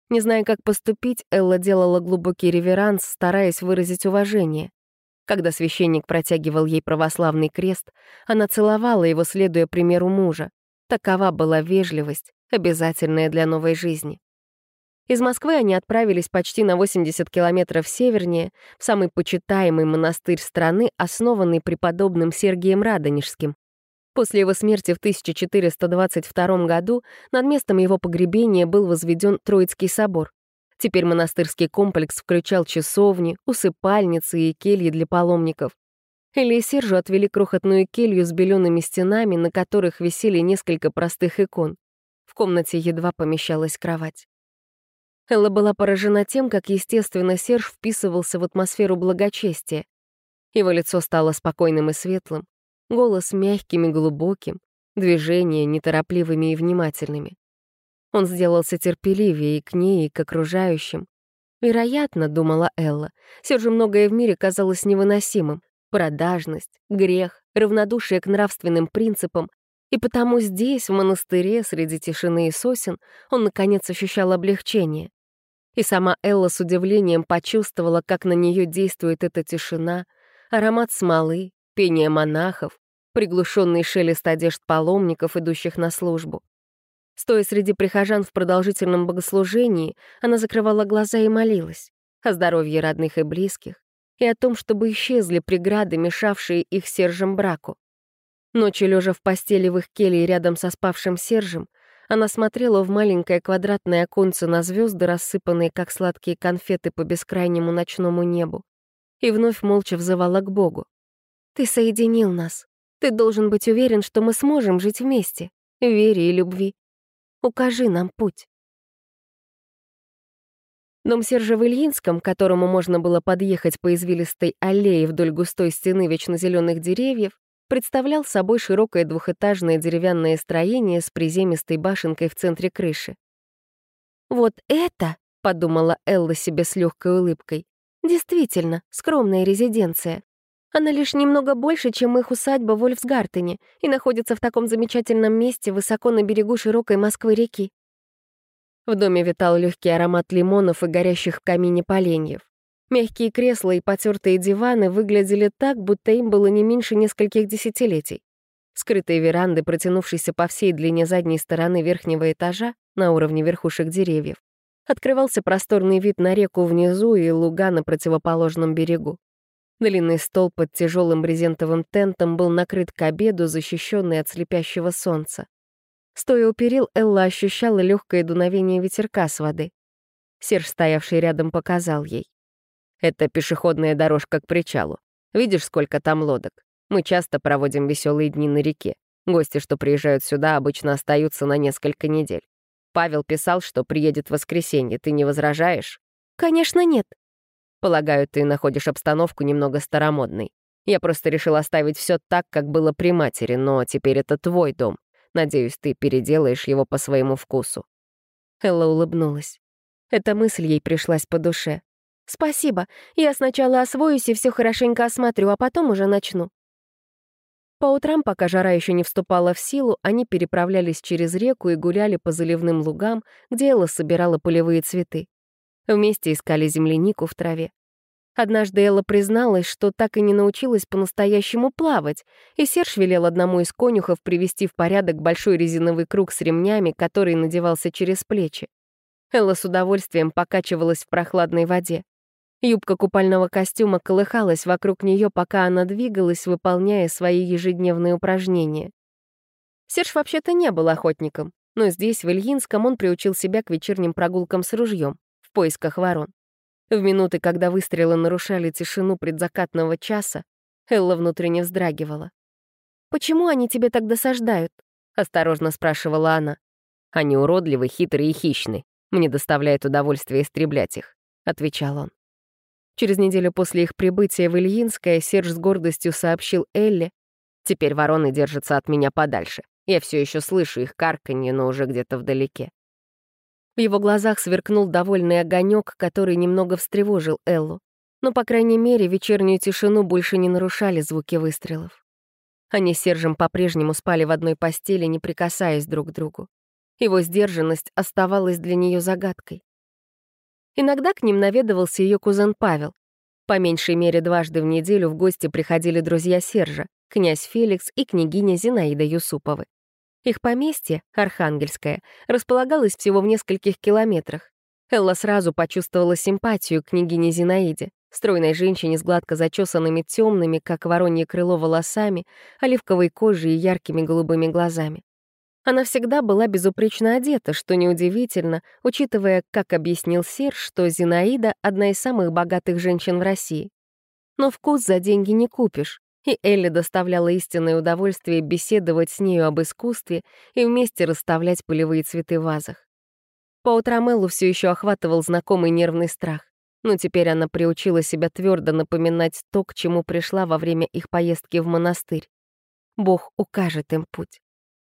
Не зная, как поступить, Элла делала глубокий реверанс, стараясь выразить уважение. Когда священник протягивал ей православный крест, она целовала его, следуя примеру мужа. Такова была вежливость, обязательная для новой жизни. Из Москвы они отправились почти на 80 километров севернее, в самый почитаемый монастырь страны, основанный преподобным Сергием Радонежским. После его смерти в 1422 году над местом его погребения был возведен Троицкий собор. Теперь монастырский комплекс включал часовни, усыпальницы и кельи для паломников. Элли и Сержу отвели крохотную келью с белеными стенами, на которых висели несколько простых икон. В комнате едва помещалась кровать. Элла была поражена тем, как естественно Серж вписывался в атмосферу благочестия. Его лицо стало спокойным и светлым, голос мягким и глубоким, движения неторопливыми и внимательными. Он сделался терпеливее и к ней, и к окружающим. Вероятно, думала Элла, все же многое в мире казалось невыносимым. Продажность, грех, равнодушие к нравственным принципам. И потому здесь, в монастыре, среди тишины и сосен, он, наконец, ощущал облегчение. И сама Элла с удивлением почувствовала, как на нее действует эта тишина, аромат смолы, пение монахов, приглушенный шелест одежд паломников, идущих на службу. Стоя среди прихожан в продолжительном богослужении, она закрывала глаза и молилась о здоровье родных и близких и о том, чтобы исчезли преграды, мешавшие их Сержем браку. Ночью, лежа в постели в их келье рядом со спавшим Сержем, она смотрела в маленькое квадратное оконце на звезды, рассыпанные, как сладкие конфеты по бескрайнему ночному небу, и вновь молча взывала к Богу. «Ты соединил нас. Ты должен быть уверен, что мы сможем жить вместе, в вере и любви. Укажи нам путь». Дом Сержа в Ильинском, к которому можно было подъехать по извилистой аллее вдоль густой стены вечно деревьев, представлял собой широкое двухэтажное деревянное строение с приземистой башенкой в центре крыши. «Вот это», — подумала Элла себе с легкой улыбкой, «действительно, скромная резиденция. Она лишь немного больше, чем их усадьба в Вольфсгартене и находится в таком замечательном месте высоко на берегу широкой Москвы-реки. В доме витал легкий аромат лимонов и горящих в камине поленьев. Мягкие кресла и потертые диваны выглядели так, будто им было не меньше нескольких десятилетий. Скрытые веранды, протянувшиеся по всей длине задней стороны верхнего этажа, на уровне верхушек деревьев, открывался просторный вид на реку внизу и луга на противоположном берегу. Длинный стол под тяжелым брезентовым тентом был накрыт к обеду, защищенный от слепящего солнца. Стоя у перил, Элла ощущала легкое дуновение ветерка с воды. Серж, стоявший рядом, показал ей. «Это пешеходная дорожка к причалу. Видишь, сколько там лодок? Мы часто проводим веселые дни на реке. Гости, что приезжают сюда, обычно остаются на несколько недель. Павел писал, что приедет в воскресенье. Ты не возражаешь?» «Конечно, нет», Полагаю, ты находишь обстановку немного старомодной. Я просто решил оставить все так, как было при матери, но теперь это твой дом. Надеюсь, ты переделаешь его по своему вкусу». Элла улыбнулась. Эта мысль ей пришлась по душе. «Спасибо. Я сначала освоюсь и все хорошенько осмотрю, а потом уже начну». По утрам, пока жара еще не вступала в силу, они переправлялись через реку и гуляли по заливным лугам, где Элла собирала полевые цветы. Вместе искали землянику в траве. Однажды Элла призналась, что так и не научилась по-настоящему плавать, и Серж велел одному из конюхов привести в порядок большой резиновый круг с ремнями, который надевался через плечи. Элла с удовольствием покачивалась в прохладной воде. Юбка купального костюма колыхалась вокруг нее, пока она двигалась, выполняя свои ежедневные упражнения. Серж вообще-то не был охотником, но здесь, в Ильинском, он приучил себя к вечерним прогулкам с ружьем в поисках ворон. В минуты, когда выстрелы нарушали тишину предзакатного часа, Элла внутренне вздрагивала. «Почему они тебе так досаждают?» — осторожно спрашивала она. «Они уродливы, хитрые и хищны. Мне доставляет удовольствие истреблять их», — отвечал он. Через неделю после их прибытия в Ильинское Серж с гордостью сообщил Элле, «Теперь вороны держатся от меня подальше. Я все еще слышу их карканье, но уже где-то вдалеке». В его глазах сверкнул довольный огонек, который немного встревожил Эллу. Но, по крайней мере, вечернюю тишину больше не нарушали звуки выстрелов. Они с Сержем по-прежнему спали в одной постели, не прикасаясь друг к другу. Его сдержанность оставалась для нее загадкой. Иногда к ним наведывался ее кузен Павел. По меньшей мере дважды в неделю в гости приходили друзья Сержа, князь Феликс и княгиня Зинаида Юсуповы. Их поместье, Архангельское, располагалось всего в нескольких километрах. Элла сразу почувствовала симпатию к княгине Зинаиде, стройной женщине с гладко зачесанными темными, как воронье крыло, волосами, оливковой кожей и яркими голубыми глазами. Она всегда была безупречно одета, что неудивительно, учитывая, как объяснил Серж, что Зинаида — одна из самых богатых женщин в России. Но вкус за деньги не купишь, и Элли доставляла истинное удовольствие беседовать с нею об искусстве и вместе расставлять полевые цветы в вазах. По утрам Эллу все еще охватывал знакомый нервный страх, но теперь она приучила себя твердо напоминать то, к чему пришла во время их поездки в монастырь. Бог укажет им путь.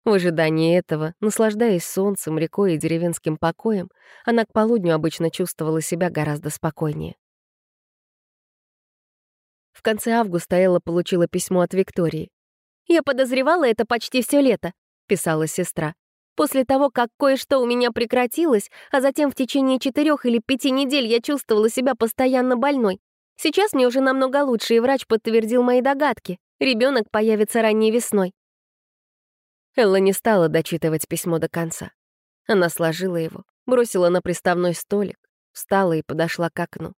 В ожидании этого, наслаждаясь солнцем, рекой и деревенским покоем, она к полудню обычно чувствовала себя гораздо спокойнее. Конце августа Элла получила письмо от Виктории. «Я подозревала это почти все лето», — писала сестра. «После того, как кое-что у меня прекратилось, а затем в течение четырех или пяти недель я чувствовала себя постоянно больной. Сейчас мне уже намного лучше, и врач подтвердил мои догадки. Ребенок появится ранней весной». Элла не стала дочитывать письмо до конца. Она сложила его, бросила на приставной столик, встала и подошла к окну.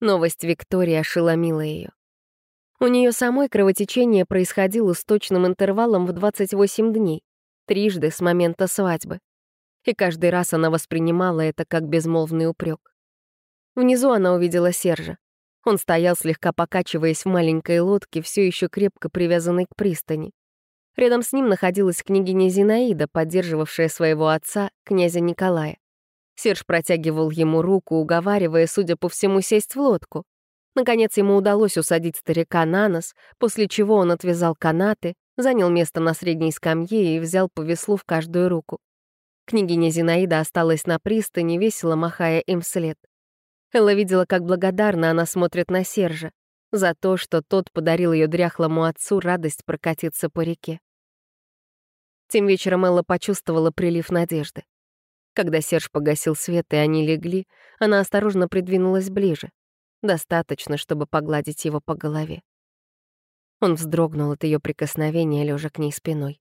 Новость Виктории ошеломила ее. У нее самой кровотечение происходило с точным интервалом в 28 дней, трижды с момента свадьбы. И каждый раз она воспринимала это как безмолвный упрек. Внизу она увидела Сержа. Он стоял, слегка покачиваясь в маленькой лодке, все еще крепко привязанной к пристани. Рядом с ним находилась княгиня Зинаида, поддерживавшая своего отца, князя Николая. Серж протягивал ему руку, уговаривая, судя по всему, сесть в лодку. Наконец ему удалось усадить старика на нос, после чего он отвязал канаты, занял место на средней скамье и взял по веслу в каждую руку. Княгиня Зинаида осталась на пристани, весело махая им вслед. Элла видела, как благодарна она смотрит на Сержа за то, что тот подарил ее дряхлому отцу радость прокатиться по реке. Тем вечером Элла почувствовала прилив надежды. Когда Серж погасил свет и они легли, она осторожно придвинулась ближе. Достаточно, чтобы погладить его по голове. Он вздрогнул от ее прикосновения, лежа к ней спиной.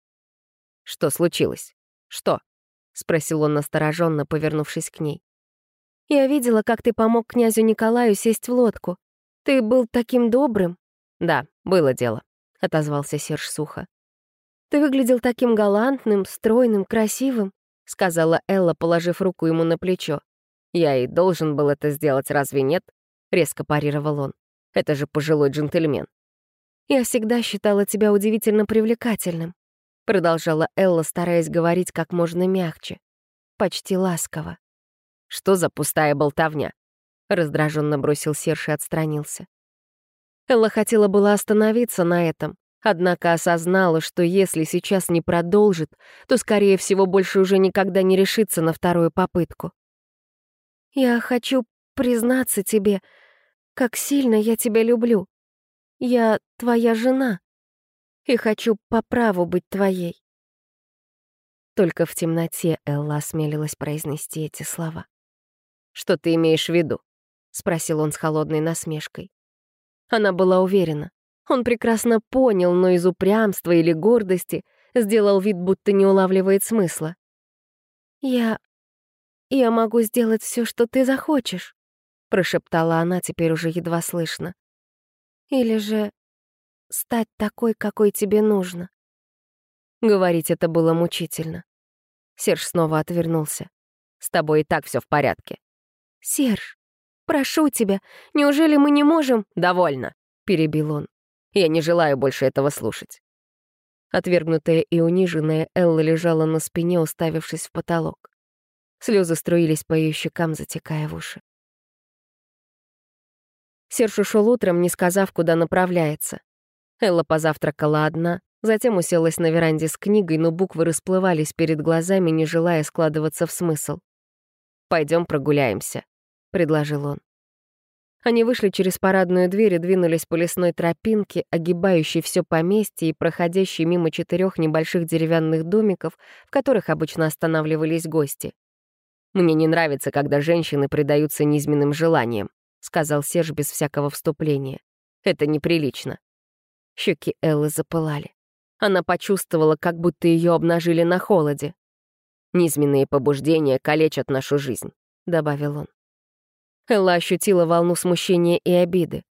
«Что случилось? Что?» — спросил он настороженно, повернувшись к ней. «Я видела, как ты помог князю Николаю сесть в лодку. Ты был таким добрым». «Да, было дело», — отозвался Серж сухо. «Ты выглядел таким галантным, стройным, красивым. — сказала Элла, положив руку ему на плечо. «Я и должен был это сделать, разве нет?» — резко парировал он. «Это же пожилой джентльмен». «Я всегда считала тебя удивительно привлекательным», — продолжала Элла, стараясь говорить как можно мягче, почти ласково. «Что за пустая болтовня?» — раздраженно бросил Серж и отстранился. Элла хотела было остановиться на этом, Однако осознала, что если сейчас не продолжит, то, скорее всего, больше уже никогда не решится на вторую попытку. «Я хочу признаться тебе, как сильно я тебя люблю. Я твоя жена и хочу по праву быть твоей». Только в темноте Элла осмелилась произнести эти слова. «Что ты имеешь в виду?» — спросил он с холодной насмешкой. Она была уверена. Он прекрасно понял, но из упрямства или гордости сделал вид, будто не улавливает смысла. «Я... я могу сделать все, что ты захочешь». — прошептала она, теперь уже едва слышно. «Или же стать такой, какой тебе нужно?» Говорить это было мучительно. Серж снова отвернулся. «С тобой и так все в порядке». «Серж, прошу тебя, неужели мы не можем...» «Довольно», — перебил он. «Я не желаю больше этого слушать». Отвергнутая и униженная, Элла лежала на спине, уставившись в потолок. Слезы струились по ее щекам, затекая в уши. Серж ушел утром, не сказав, куда направляется. Элла позавтракала одна, затем уселась на веранде с книгой, но буквы расплывались перед глазами, не желая складываться в смысл. Пойдем прогуляемся», — предложил он. Они вышли через парадную дверь и двинулись по лесной тропинке, огибающей все поместье и проходящей мимо четырех небольших деревянных домиков, в которых обычно останавливались гости. «Мне не нравится, когда женщины предаются низменным желаниям», — сказал Серж без всякого вступления. «Это неприлично». Щеки Эллы запылали. Она почувствовала, как будто ее обнажили на холоде. «Низменные побуждения калечат нашу жизнь», — добавил он. Элла ощутила волну смущения и обиды.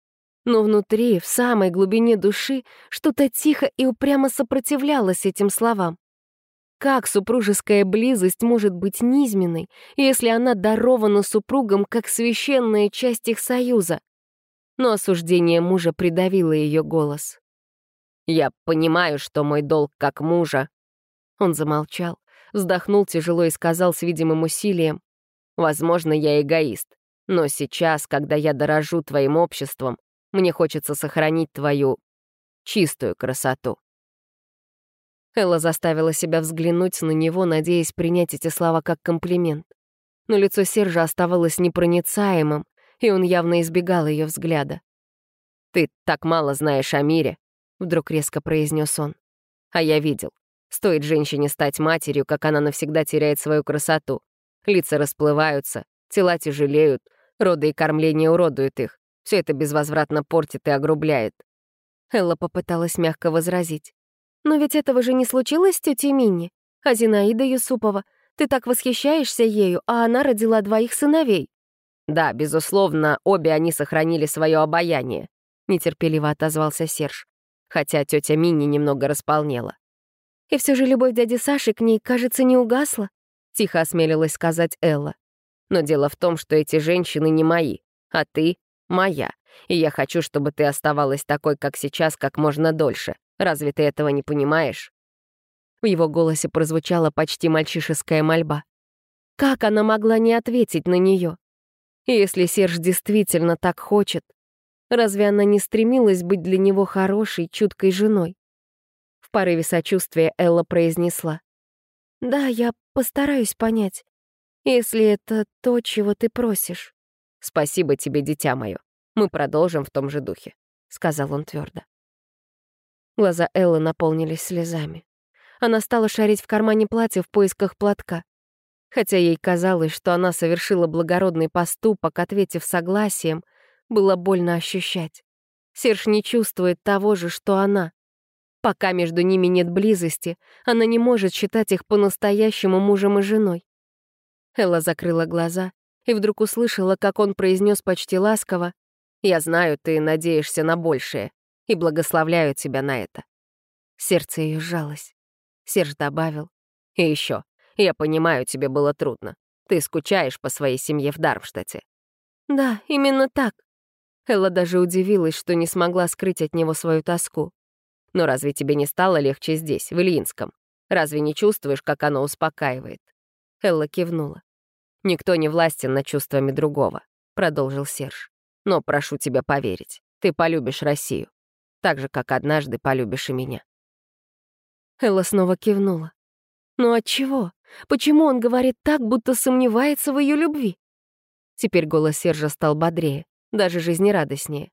Но внутри, в самой глубине души, что-то тихо и упрямо сопротивлялось этим словам. Как супружеская близость может быть низменной, если она дарована супругам как священная часть их союза? Но осуждение мужа придавило ее голос. «Я понимаю, что мой долг как мужа...» Он замолчал, вздохнул тяжело и сказал с видимым усилием. «Возможно, я эгоист, но сейчас, когда я дорожу твоим обществом, мне хочется сохранить твою чистую красоту». Элла заставила себя взглянуть на него, надеясь принять эти слова как комплимент. Но лицо Сержа оставалось непроницаемым, и он явно избегал ее взгляда. «Ты так мало знаешь о мире», — вдруг резко произнес он. «А я видел. Стоит женщине стать матерью, как она навсегда теряет свою красоту. Лица расплываются, тела тяжелеют, роды и кормление уродуют их. Все это безвозвратно портит и огрубляет». Элла попыталась мягко возразить. Но ведь этого же не случилось с тетей Минни. А Зинаида Юсупова, ты так восхищаешься ею, а она родила двоих сыновей. Да, безусловно, обе они сохранили свое обаяние, нетерпеливо отозвался Серж, хотя тетя Минни немного располнела. И все же любовь дяди Саши к ней, кажется, не угасла, тихо осмелилась сказать Элла. Но дело в том, что эти женщины не мои, а ты — моя, и я хочу, чтобы ты оставалась такой, как сейчас, как можно дольше. Разве ты этого не понимаешь?» В его голосе прозвучала почти мальчишеская мольба. Как она могла не ответить на нее? Если Серж действительно так хочет, разве она не стремилась быть для него хорошей, чуткой женой? В порыве сочувствия Элла произнесла. «Да, я постараюсь понять, если это то, чего ты просишь». «Спасибо тебе, дитя мое. Мы продолжим в том же духе», — сказал он твердо. Глаза Эллы наполнились слезами. Она стала шарить в кармане платья в поисках платка. Хотя ей казалось, что она совершила благородный поступок, ответив согласием, было больно ощущать. Серж не чувствует того же, что она. Пока между ними нет близости, она не может считать их по-настоящему мужем и женой. Элла закрыла глаза и вдруг услышала, как он произнес почти ласково, «Я знаю, ты надеешься на большее и благословляю тебя на это». Сердце ее сжалось. Серж добавил. «И еще, я понимаю, тебе было трудно. Ты скучаешь по своей семье в Дармштадте». «Да, именно так». Элла даже удивилась, что не смогла скрыть от него свою тоску. «Но разве тебе не стало легче здесь, в Ильинском? Разве не чувствуешь, как оно успокаивает?» Элла кивнула. «Никто не властен над чувствами другого», — продолжил Серж. «Но прошу тебя поверить, ты полюбишь Россию так же, как однажды полюбишь и меня». Элла снова кивнула. «Ну отчего? Почему он говорит так, будто сомневается в ее любви?» Теперь голос Сержа стал бодрее, даже жизнерадостнее.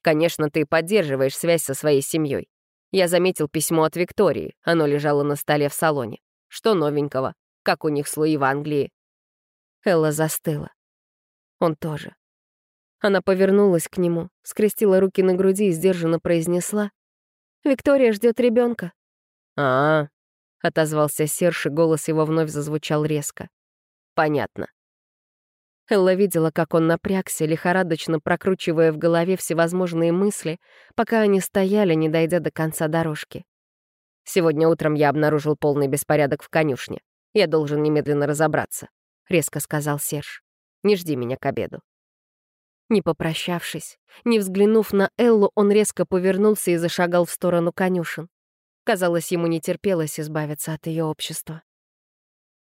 «Конечно, ты поддерживаешь связь со своей семьей. Я заметил письмо от Виктории, оно лежало на столе в салоне. Что новенького? Как у них слои в Англии?» Элла застыла. Он тоже. Она повернулась к нему, скрестила руки на груди и сдержанно произнесла. «Виктория ждет ребенка. «А-а», — отозвался Серж, и голос его вновь зазвучал резко. «Понятно. Элла видела, как он напрягся, лихорадочно прокручивая в голове всевозможные мысли, пока они стояли, не дойдя до конца дорожки. «Сегодня утром я обнаружил полный беспорядок в конюшне. Я должен немедленно разобраться», — резко сказал Серж. «Не жди меня к обеду». Не попрощавшись, не взглянув на Эллу, он резко повернулся и зашагал в сторону конюшен. Казалось, ему не терпелось избавиться от ее общества.